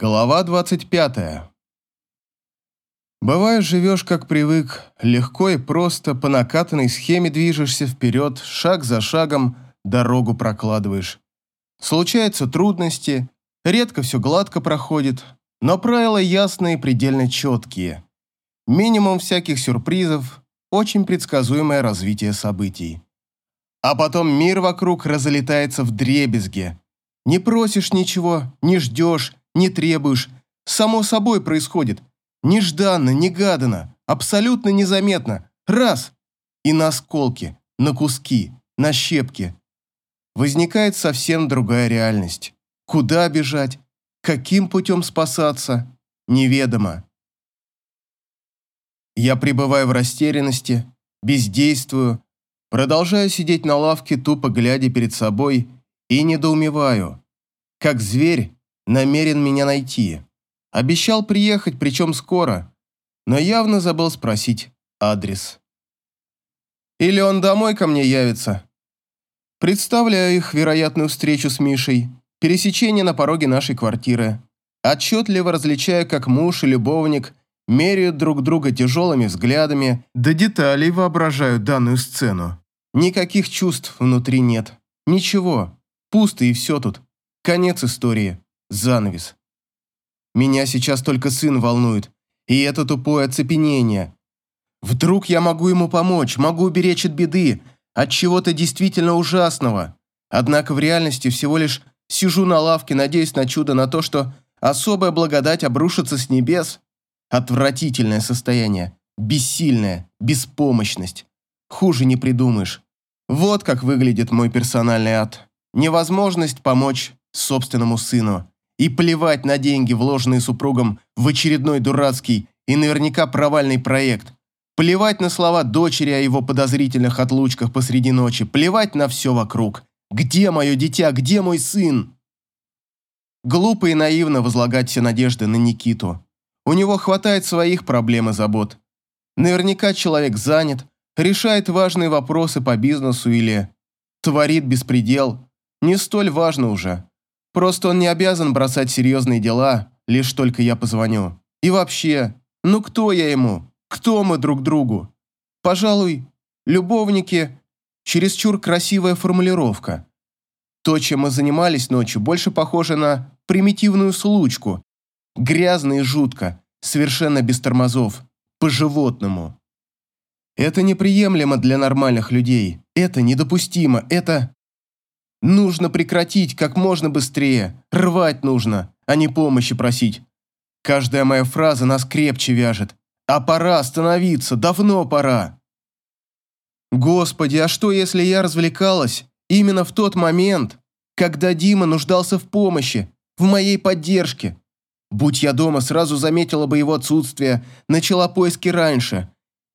Глава 25. Бывает, живешь как привык, легко и просто, по накатанной схеме движешься вперед, шаг за шагом дорогу прокладываешь. Случаются трудности, редко все гладко проходит, но правила ясные и предельно четкие. Минимум всяких сюрпризов, очень предсказуемое развитие событий. А потом мир вокруг разлетается в дребезге. Не просишь ничего, не ждешь, не требуешь. Само собой происходит. Нежданно, негаданно, абсолютно незаметно. Раз. И на осколки, на куски, на щепки. Возникает совсем другая реальность. Куда бежать? Каким путем спасаться? Неведомо. Я пребываю в растерянности, бездействую, продолжаю сидеть на лавке, тупо глядя перед собой, и недоумеваю. Как зверь, намерен меня найти. Обещал приехать, причем скоро, но явно забыл спросить адрес. Или он домой ко мне явится. Представляю их вероятную встречу с Мишей, пересечение на пороге нашей квартиры. Отчетливо различая, как муж и любовник меряют друг друга тяжелыми взглядами, до деталей воображают данную сцену. Никаких чувств внутри нет. Ничего. Пусто и все тут. Конец истории. Занавес. Меня сейчас только сын волнует, и это тупое оцепенение. Вдруг я могу ему помочь, могу уберечь от беды, от чего-то действительно ужасного. Однако в реальности всего лишь сижу на лавке, надеясь на чудо, на то, что особая благодать обрушится с небес. Отвратительное состояние, бессильная, беспомощность. Хуже не придумаешь. Вот как выглядит мой персональный ад. Невозможность помочь собственному сыну. И плевать на деньги, вложенные супругом в очередной дурацкий и наверняка провальный проект. Плевать на слова дочери о его подозрительных отлучках посреди ночи. Плевать на все вокруг. Где мое дитя? Где мой сын? Глупо и наивно возлагать все надежды на Никиту. У него хватает своих проблем и забот. Наверняка человек занят, решает важные вопросы по бизнесу или творит беспредел. Не столь важно уже. Просто он не обязан бросать серьезные дела, лишь только я позвоню. И вообще, ну кто я ему? Кто мы друг другу? Пожалуй, любовники – чересчур красивая формулировка. То, чем мы занимались ночью, больше похоже на примитивную случку. Грязно и жутко, совершенно без тормозов, по-животному. Это неприемлемо для нормальных людей. Это недопустимо. Это... Нужно прекратить как можно быстрее. Рвать нужно, а не помощи просить. Каждая моя фраза нас крепче вяжет. А пора остановиться, давно пора. Господи, а что, если я развлекалась именно в тот момент, когда Дима нуждался в помощи, в моей поддержке? Будь я дома, сразу заметила бы его отсутствие, начала поиски раньше.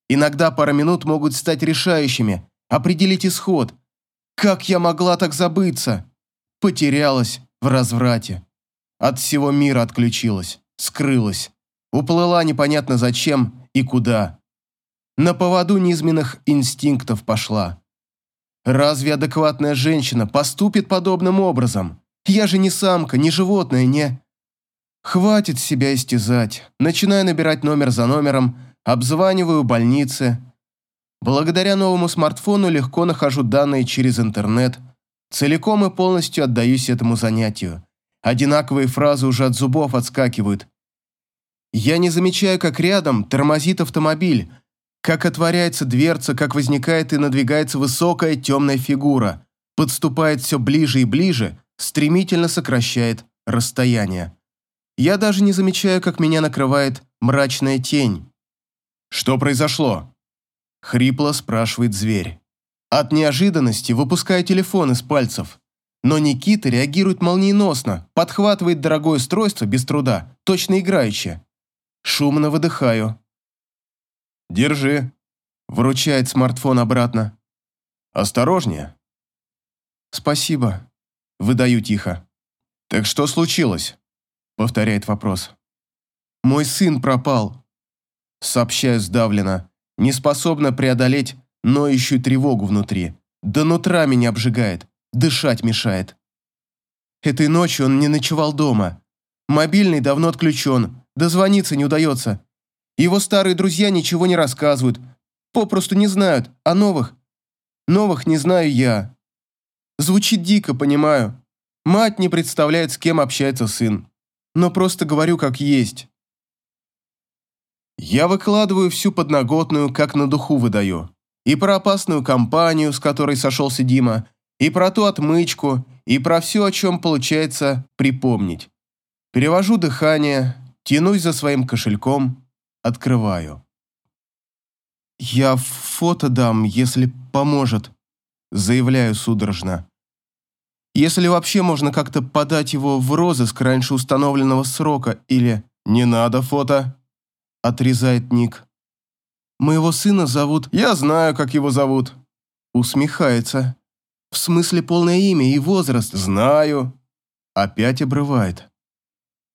Иногда пара минут могут стать решающими, определить исход – как я могла так забыться? Потерялась в разврате. От всего мира отключилась, скрылась. Уплыла непонятно зачем и куда. На поводу низменных инстинктов пошла. Разве адекватная женщина поступит подобным образом? Я же не самка, не животное, не... Хватит себя истязать. Начинаю набирать номер за номером, обзваниваю больницы, Благодаря новому смартфону легко нахожу данные через интернет, целиком и полностью отдаюсь этому занятию. Одинаковые фразы уже от зубов отскакивают. Я не замечаю, как рядом тормозит автомобиль, как отворяется дверца, как возникает и надвигается высокая темная фигура, подступает все ближе и ближе, стремительно сокращает расстояние. Я даже не замечаю, как меня накрывает мрачная тень. «Что произошло?» Хрипло спрашивает зверь. От неожиданности выпускаю телефон из пальцев. Но Никита реагирует молниеносно, подхватывает дорогое устройство без труда, точно играючи. Шумно выдыхаю. «Держи», – вручает смартфон обратно. «Осторожнее». «Спасибо», – выдаю тихо. «Так что случилось?» – повторяет вопрос. «Мой сын пропал», – сообщаю сдавленно, не способна преодолеть ноющую тревогу внутри. До нутра меня обжигает, дышать мешает. Этой ночью он не ночевал дома. Мобильный давно отключен, дозвониться не удается. Его старые друзья ничего не рассказывают, попросту не знают, а новых... Новых не знаю я. Звучит дико, понимаю. Мать не представляет, с кем общается сын. Но просто говорю как есть. Я выкладываю всю подноготную, как на духу выдаю. И про опасную компанию, с которой сошелся Дима, и про ту отмычку, и про все, о чем получается припомнить. Перевожу дыхание, тянусь за своим кошельком, открываю. «Я фото дам, если поможет», – заявляю судорожно. «Если вообще можно как-то подать его в розыск раньше установленного срока или...» «Не надо фото», – отрезает Ник. «Моего сына зовут...» «Я знаю, как его зовут». Усмехается. «В смысле полное имя и возраст?» «Знаю». Опять обрывает.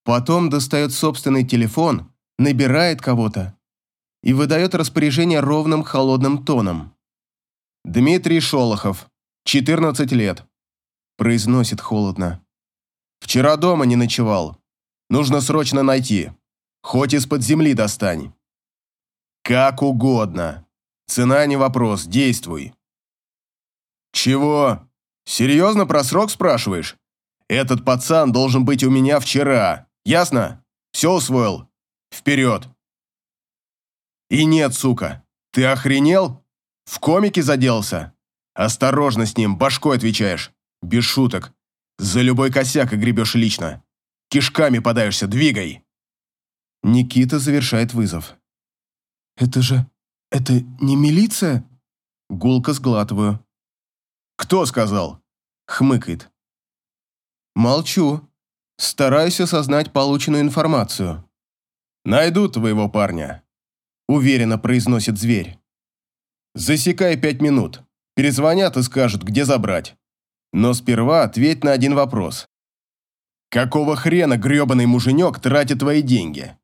Потом достает собственный телефон, набирает кого-то и выдает распоряжение ровным холодным тоном. «Дмитрий Шолохов, 14 лет», – произносит холодно. «Вчера дома не ночевал. Нужно срочно найти. Хоть из-под земли достань». «Как угодно. Цена не вопрос, действуй». «Чего? Серьезно про срок спрашиваешь? Этот пацан должен быть у меня вчера. Ясно? Все усвоил? Вперед!» «И нет, сука, ты охренел? В комике заделся? Осторожно с ним, башкой отвечаешь. Без шуток. За любой косяк и гребешь лично. Кишками подаешься, двигай!» Никита завершает вызов. «Это же... это не милиция?» Гулко сглатываю. «Кто сказал?» Хмыкает. Молчу. Стараюсь осознать полученную информацию. «Найду твоего парня», – уверенно произносит зверь. «Засекай пять минут. Перезвонят и скажут, где забрать. Но сперва ответь на один вопрос. Какого хрена грёбаный муженек тратит твои деньги?»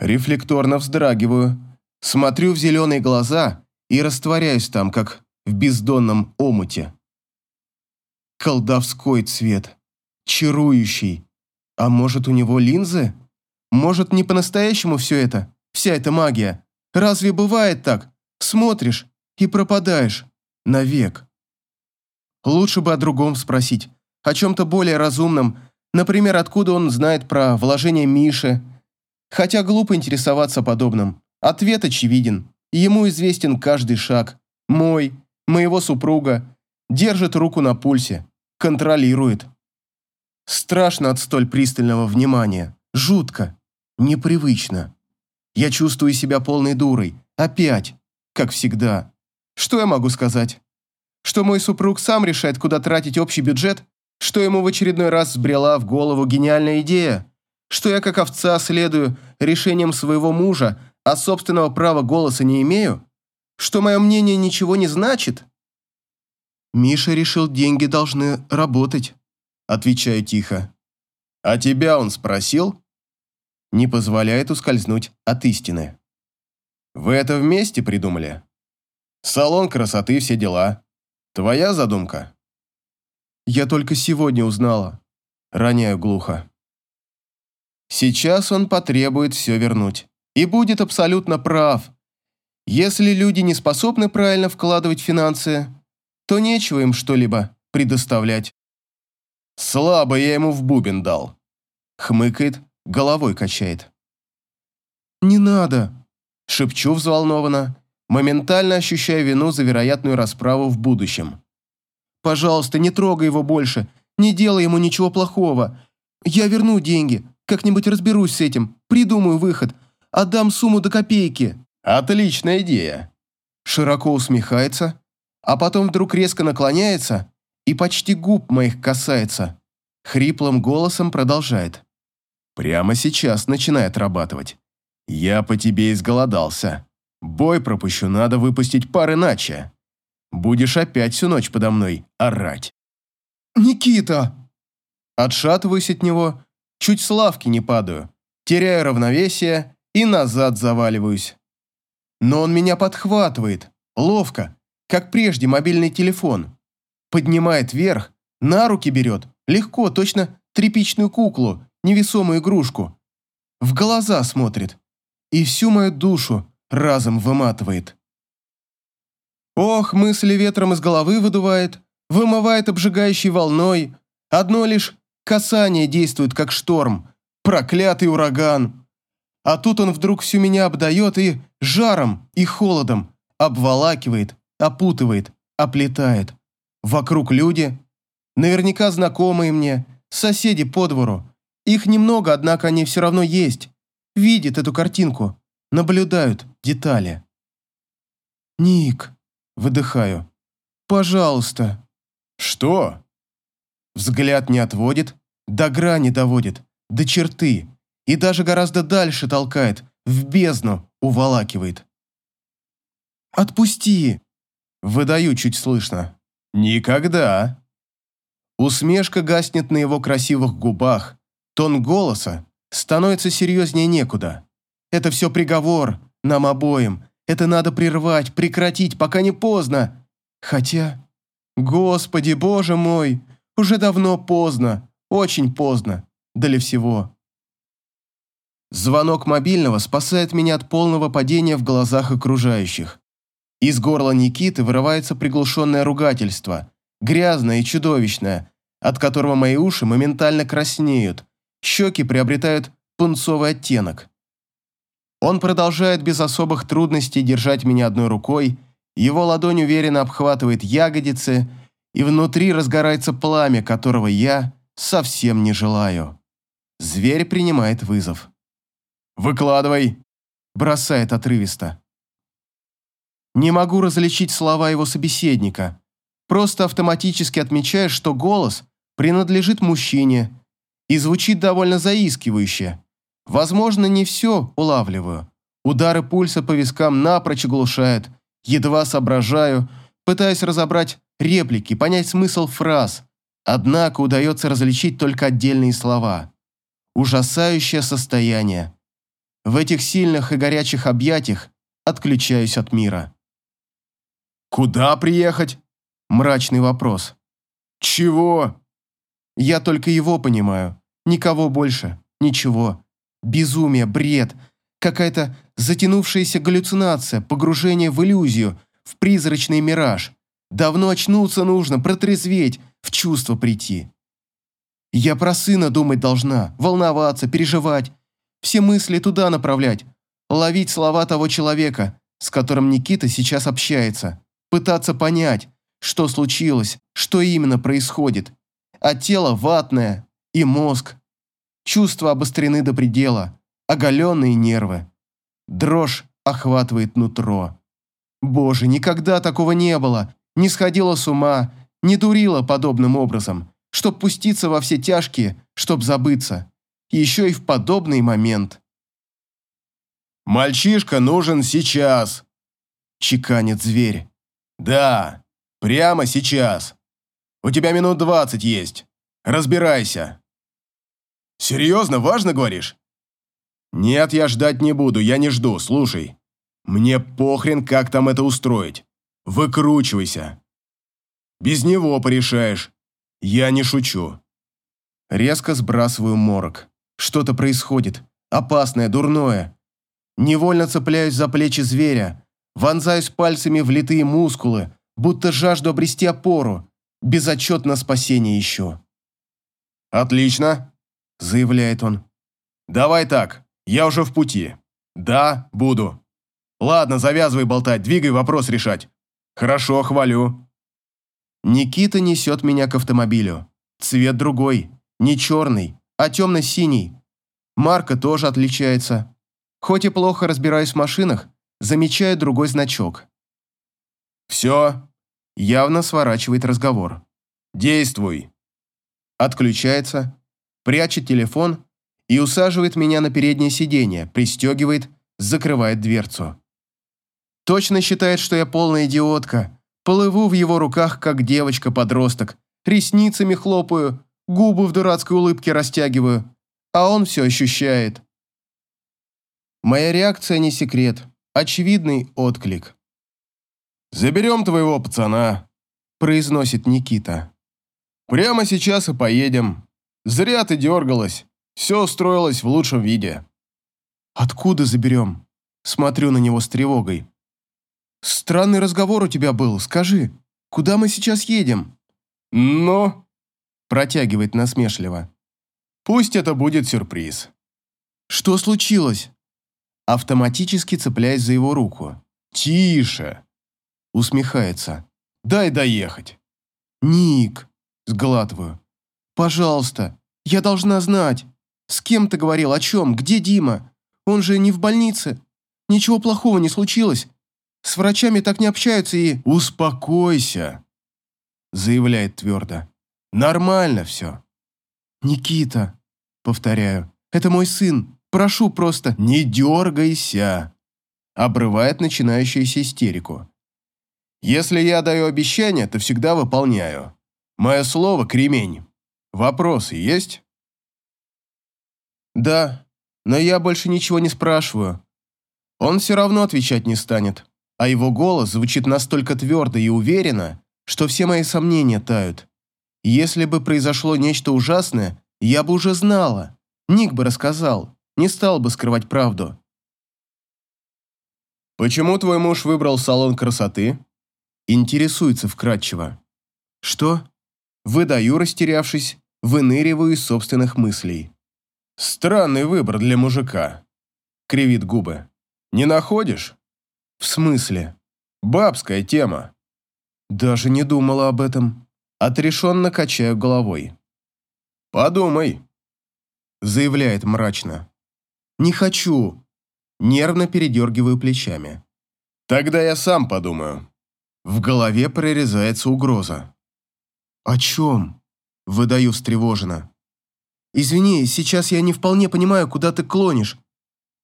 Рефлекторно вздрагиваю, смотрю в зеленые глаза и растворяюсь там, как в бездонном омуте. Колдовской цвет, чарующий. А может, у него линзы? Может, не по-настоящему все это? Вся эта магия? Разве бывает так? Смотришь и пропадаешь. Навек. Лучше бы о другом спросить. О чем-то более разумном. Например, откуда он знает про вложение Миши, Хотя глупо интересоваться подобным. Ответ очевиден. Ему известен каждый шаг. Мой, моего супруга. Держит руку на пульсе. Контролирует. Страшно от столь пристального внимания. Жутко. Непривычно. Я чувствую себя полной дурой. Опять. Как всегда. Что я могу сказать? Что мой супруг сам решает, куда тратить общий бюджет? Что ему в очередной раз сбрела в голову гениальная идея? Что я как овца следую решениям своего мужа, а собственного права голоса не имею? Что мое мнение ничего не значит? Миша решил, деньги должны работать. Отвечаю тихо. А тебя он спросил? Не позволяет ускользнуть от истины. Вы это вместе придумали? Салон красоты, все дела. Твоя задумка? Я только сегодня узнала. Роняю глухо. Сейчас он потребует все вернуть. И будет абсолютно прав. Если люди не способны правильно вкладывать финансы, то нечего им что-либо предоставлять. Слабо я ему в бубен дал. Хмыкает, головой качает. «Не надо!» – шепчу взволнованно, моментально ощущая вину за вероятную расправу в будущем. «Пожалуйста, не трогай его больше, не делай ему ничего плохого. Я верну деньги, как-нибудь разберусь с этим, придумаю выход, отдам сумму до копейки». «Отличная идея!» Широко усмехается, а потом вдруг резко наклоняется и почти губ моих касается. Хриплым голосом продолжает. «Прямо сейчас начинает отрабатывать. Я по тебе изголодался. Бой пропущу, надо выпустить пар иначе. Будешь опять всю ночь подо мной орать». «Никита!» Отшатываюсь от него, Чуть с лавки не падаю, теряю равновесие и назад заваливаюсь. Но он меня подхватывает, ловко, как прежде мобильный телефон. Поднимает вверх, на руки берет, легко, точно тряпичную куклу, невесомую игрушку. В глаза смотрит. И всю мою душу разом выматывает. Ох, мысли ветром из головы выдувает, вымывает обжигающей волной. Одно лишь касание действует, как шторм. Проклятый ураган. А тут он вдруг всю меня обдает и жаром, и холодом. Обволакивает, опутывает, оплетает. Вокруг люди, наверняка знакомые мне, соседи по двору. Их немного, однако они все равно есть. Видят эту картинку, наблюдают детали. «Ник», — выдыхаю, — «пожалуйста». «Что?» Взгляд не отводит, до грани доводит, до черты, и даже гораздо дальше толкает, в бездну уволакивает. «Отпусти!» Выдаю чуть слышно. «Никогда!» Усмешка гаснет на его красивых губах. Тон голоса становится серьезнее некуда. Это все приговор нам обоим. Это надо прервать, прекратить, пока не поздно. Хотя... Господи, боже мой, уже давно поздно, очень поздно, для всего. Звонок мобильного спасает меня от полного падения в глазах окружающих. Из горла Никиты вырывается приглушенное ругательство, грязное и чудовищное, от которого мои уши моментально краснеют, щеки приобретают пунцовый оттенок. Он продолжает без особых трудностей держать меня одной рукой, его ладонь уверенно обхватывает ягодицы, и внутри разгорается пламя, которого я совсем не желаю. Зверь принимает вызов. «Выкладывай!» – бросает отрывисто. Не могу различить слова его собеседника. Просто автоматически отмечаю, что голос принадлежит мужчине и звучит довольно заискивающе. Возможно, не все улавливаю. Удары пульса по вискам напрочь оглушают. Едва соображаю, пытаясь разобрать реплики, понять смысл фраз. Однако удается различить только отдельные слова. Ужасающее состояние. В этих сильных и горячих объятиях отключаюсь от мира. «Куда приехать?» Мрачный вопрос. «Чего?» Я только его понимаю. Никого больше. Ничего. Безумие, бред. Какая-то затянувшаяся галлюцинация, погружение в иллюзию, в призрачный мираж. Давно очнуться нужно, протрезветь, в чувство прийти. Я про сына думать должна, волноваться, переживать, все мысли туда направлять, ловить слова того человека, с которым Никита сейчас общается, пытаться понять, что случилось, что именно происходит. А тело ватное, и мозг. Чувства обострены до предела, оголенные нервы. Дрожь охватывает нутро. Боже, никогда такого не было, не сходила с ума, не дурила подобным образом, чтоб пуститься во все тяжкие, чтоб забыться еще и в подобный момент. «Мальчишка нужен сейчас», – чеканит зверь. «Да, прямо сейчас. У тебя минут двадцать есть. Разбирайся». «Серьезно, важно говоришь?» «Нет, я ждать не буду, я не жду, слушай. Мне похрен, как там это устроить. Выкручивайся. Без него порешаешь. Я не шучу». Резко сбрасываю морок. Что-то происходит. Опасное, дурное. Невольно цепляюсь за плечи зверя. Вонзаюсь пальцами в литые мускулы, будто жажду обрести опору. Безотчетно спасение еще. «Отлично», — заявляет он. «Давай так, я уже в пути. Да, буду. Ладно, завязывай болтать, двигай вопрос решать. Хорошо, хвалю». Никита несет меня к автомобилю. Цвет другой, не черный, а темно-синий. Марка тоже отличается. Хоть и плохо разбираюсь в машинах, замечаю другой значок. «Все», явно сворачивает разговор. «Действуй». Отключается, прячет телефон и усаживает меня на переднее сиденье, пристегивает, закрывает дверцу. Точно считает, что я полная идиотка. Плыву в его руках, как девочка-подросток. Ресницами хлопаю, губы в дурацкой улыбке растягиваю, а он все ощущает. Моя реакция не секрет, очевидный отклик. «Заберем твоего пацана», – произносит Никита. «Прямо сейчас и поедем. Зря ты дергалась. Все устроилось в лучшем виде. Откуда заберем? Смотрю на него с тревогой. Странный разговор у тебя был, скажи, куда мы сейчас едем? Но... Протягивает насмешливо. Пусть это будет сюрприз. Что случилось? Автоматически цепляясь за его руку. Тише. Усмехается. Дай доехать. Ник. Сглатываю. Пожалуйста, я должна знать. С кем ты говорил, о чем, где Дима? Он же не в больнице. Ничего плохого не случилось. С врачами так не общаются и... Успокойся, заявляет твердо. Нормально все. Никита, повторяю, это мой сын. Прошу просто... Не дергайся, обрывает начинающуюся истерику. Если я даю обещание, то всегда выполняю. Мое слово – кремень. Вопросы есть? Да, но я больше ничего не спрашиваю. Он все равно отвечать не станет, а его голос звучит настолько твердо и уверенно, что все мои сомнения тают. Если бы произошло нечто ужасное, я бы уже знала. Ник бы рассказал, не стал бы скрывать правду. «Почему твой муж выбрал салон красоты?» Интересуется вкратчиво. «Что?» Выдаю, растерявшись, выныриваю из собственных мыслей. «Странный выбор для мужика», — кривит губы. «Не находишь?» «В смысле?» «Бабская тема». «Даже не думала об этом». Отрешенно качаю головой. «Подумай», — заявляет мрачно. «Не хочу». Нервно передергиваю плечами. «Тогда я сам подумаю». В голове прорезается угроза. «О чем?» – выдаю встревоженно. «Извини, сейчас я не вполне понимаю, куда ты клонишь.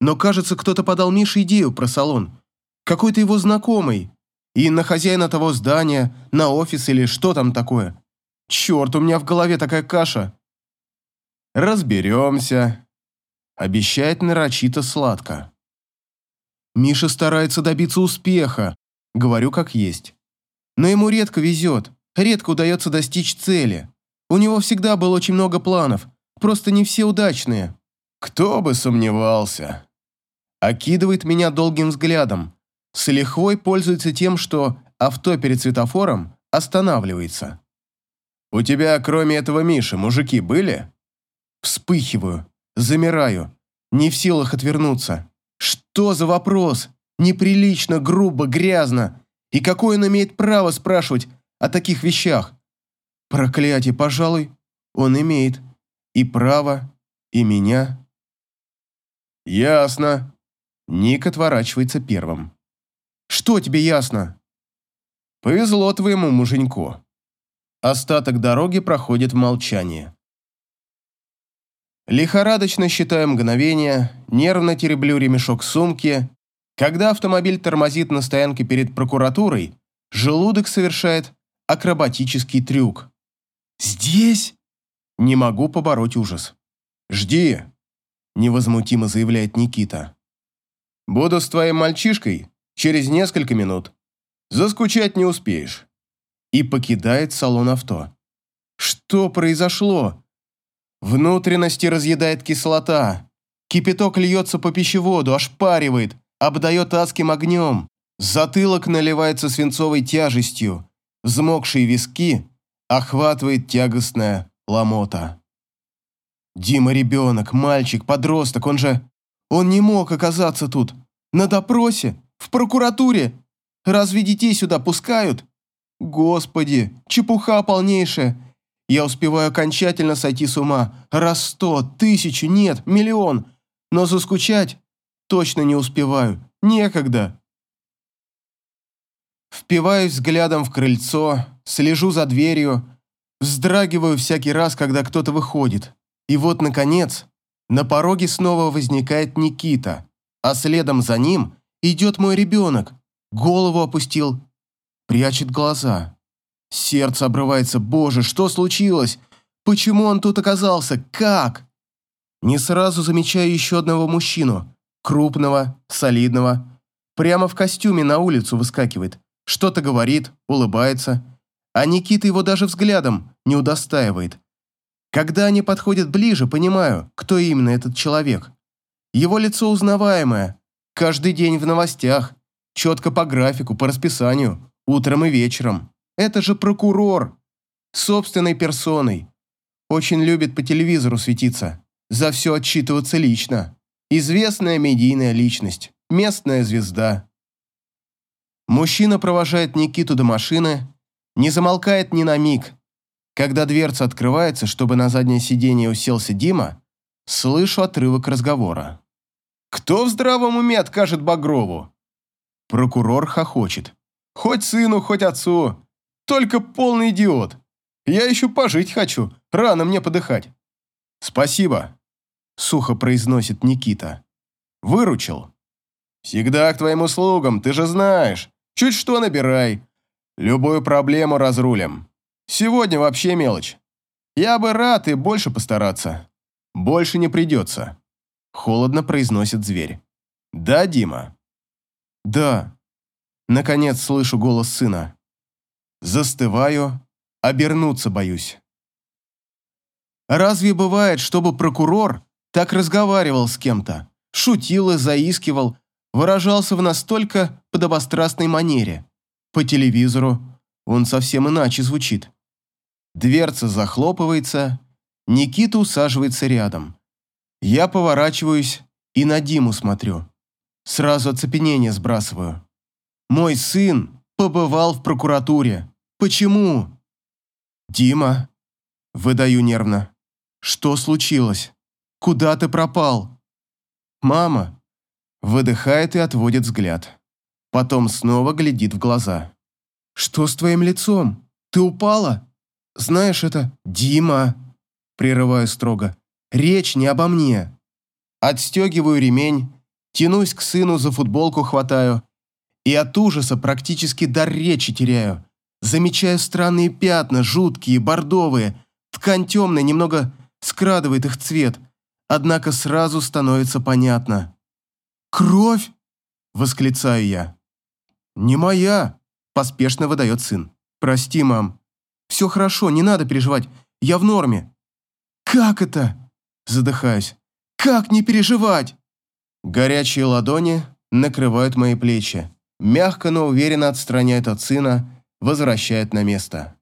Но, кажется, кто-то подал Мише идею про салон. Какой-то его знакомый. И на хозяина того здания, на офис или что там такое. Черт, у меня в голове такая каша». «Разберемся», – обещает нарочито сладко. Миша старается добиться успеха, говорю как есть. Но ему редко везет, редко удается достичь цели. У него всегда было очень много планов, просто не все удачные. Кто бы сомневался. Окидывает меня долгим взглядом. С лихвой пользуется тем, что авто перед светофором останавливается. «У тебя, кроме этого Миши, мужики были?» Вспыхиваю, замираю, не в силах отвернуться. Что за вопрос? Неприлично, грубо, грязно. И какое он имеет право спрашивать о таких вещах? Проклятие, пожалуй, он имеет. И право, и меня. Ясно. Ник отворачивается первым. Что тебе ясно? Повезло твоему муженьку. Остаток дороги проходит в молчании. Лихорадочно считаю мгновения, нервно тереблю ремешок сумки. Когда автомобиль тормозит на стоянке перед прокуратурой, желудок совершает акробатический трюк. «Здесь?» Не могу побороть ужас. «Жди», – невозмутимо заявляет Никита. «Буду с твоим мальчишкой через несколько минут. Заскучать не успеешь». И покидает салон авто. Что произошло? Внутренности разъедает кислота. Кипяток льется по пищеводу, ошпаривает, обдает адским огнем. Затылок наливается свинцовой тяжестью. Взмокшие виски охватывает тягостная ломота. Дима ребенок, мальчик, подросток, он же... Он не мог оказаться тут. На допросе, в прокуратуре. Разве детей сюда пускают? Господи, чепуха полнейшая. Я успеваю окончательно сойти с ума. Раз сто, тысячу, нет, миллион. Но заскучать точно не успеваю. Некогда. Впиваюсь взглядом в крыльцо, слежу за дверью, вздрагиваю всякий раз, когда кто-то выходит. И вот, наконец, на пороге снова возникает Никита, а следом за ним идет мой ребенок. Голову опустил, прячет глаза. Сердце обрывается. Боже, что случилось? Почему он тут оказался? Как? Не сразу замечаю еще одного мужчину. Крупного, солидного. Прямо в костюме на улицу выскакивает. Что-то говорит, улыбается. А Никита его даже взглядом не удостаивает. Когда они подходят ближе, понимаю, кто именно этот человек. Его лицо узнаваемое, каждый день в новостях, четко по графику, по расписанию, утром и вечером. Это же прокурор, собственной персоной. Очень любит по телевизору светиться, за все отчитываться лично. Известная медийная личность, местная звезда. Мужчина провожает Никиту до машины, не замолкает ни на миг, когда дверца открывается, чтобы на заднее сиденье уселся Дима, слышу отрывок разговора. «Кто в здравом уме откажет Багрову?» Прокурор хохочет. «Хоть сыну, хоть отцу. Только полный идиот. Я еще пожить хочу. Рано мне подыхать». «Спасибо», — сухо произносит Никита. «Выручил». «Всегда к твоим услугам, ты же знаешь. Чуть что набирай. Любую проблему разрулим. Сегодня вообще мелочь. Я бы рад и больше постараться. Больше не придется. Холодно произносит зверь. Да, Дима? Да. Наконец слышу голос сына. Застываю, обернуться боюсь. Разве бывает, чтобы прокурор так разговаривал с кем-то, шутил и заискивал, выражался в настолько подобострастной манере? По телевизору он совсем иначе звучит. Дверца захлопывается, Никита усаживается рядом. Я поворачиваюсь и на Диму смотрю. Сразу оцепенение сбрасываю. Мой сын побывал в прокуратуре. Почему? Дима, выдаю нервно. Что случилось? Куда ты пропал? Мама выдыхает и отводит взгляд. Потом снова глядит в глаза. Что с твоим лицом? Ты упала? Знаешь, это Дима, прерываю строго. Речь не обо мне. Отстегиваю ремень, тянусь к сыну за футболку хватаю и от ужаса практически дар речи теряю. Замечаю странные пятна, жуткие, бордовые. Ткань темная, немного скрадывает их цвет. Однако сразу становится понятно. «Кровь!» – восклицаю я. «Не моя!» – поспешно выдает сын. «Прости, мам, все хорошо, не надо переживать. Я в норме». «Как это?» Задыхаюсь. «Как не переживать?» Горячие ладони накрывают мои плечи. Мягко, но уверенно отстраняют от сына, возвращают на место.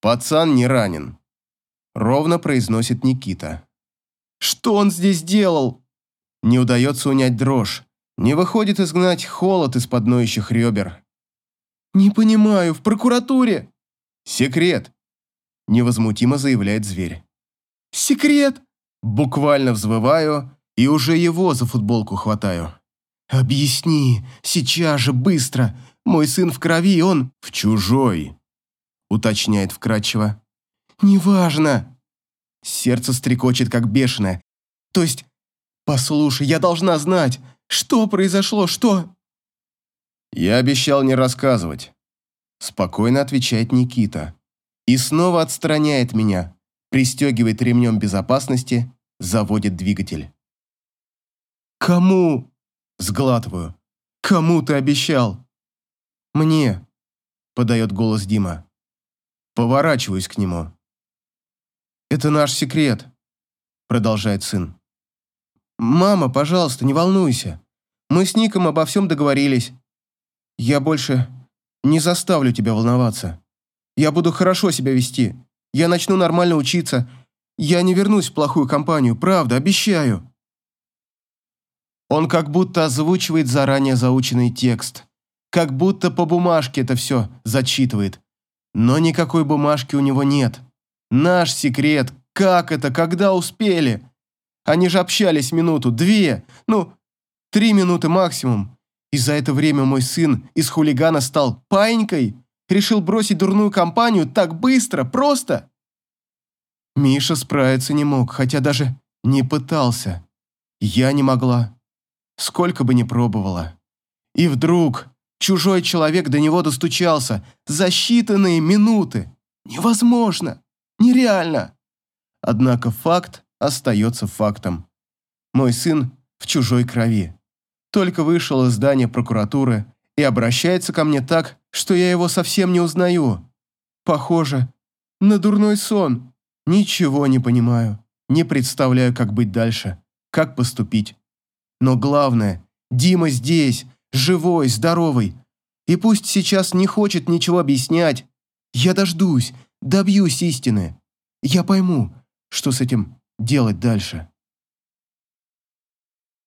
«Пацан не ранен», — ровно произносит Никита. «Что он здесь делал?» Не удается унять дрожь. Не выходит изгнать холод из-под ноющих ребер. «Не понимаю, в прокуратуре?» «Секрет!» – невозмутимо заявляет зверь. «Секрет!» Буквально взвываю и уже его за футболку хватаю. «Объясни, сейчас же, быстро! Мой сын в крови, он...» «В чужой!» – уточняет вкратчиво. «Неважно!» Сердце стрекочет, как бешеное. «То есть, послушай, я должна знать, что произошло, что...» «Я обещал не рассказывать. Спокойно отвечает Никита. И снова отстраняет меня, пристегивает ремнем безопасности, заводит двигатель. «Кому?» – сглатываю. «Кому ты обещал?» «Мне», – подает голос Дима. Поворачиваюсь к нему. «Это наш секрет», – продолжает сын. «Мама, пожалуйста, не волнуйся. Мы с Ником обо всем договорились. Я больше не заставлю тебя волноваться. Я буду хорошо себя вести. Я начну нормально учиться. Я не вернусь в плохую компанию, правда, обещаю». Он как будто озвучивает заранее заученный текст. Как будто по бумажке это все зачитывает. Но никакой бумажки у него нет. Наш секрет. Как это? Когда успели? Они же общались минуту, две, ну, три минуты максимум. И за это время мой сын из хулигана стал паинькой? Решил бросить дурную компанию так быстро, просто? Миша справиться не мог, хотя даже не пытался. Я не могла. Сколько бы ни пробовала. И вдруг чужой человек до него достучался за считанные минуты. Невозможно. Нереально. Однако факт остается фактом. Мой сын в чужой крови только вышел из здания прокуратуры и обращается ко мне так, что я его совсем не узнаю. Похоже на дурной сон. Ничего не понимаю, не представляю, как быть дальше, как поступить. Но главное, Дима здесь, живой, здоровый. И пусть сейчас не хочет ничего объяснять, я дождусь, добьюсь истины. Я пойму, что с этим делать дальше.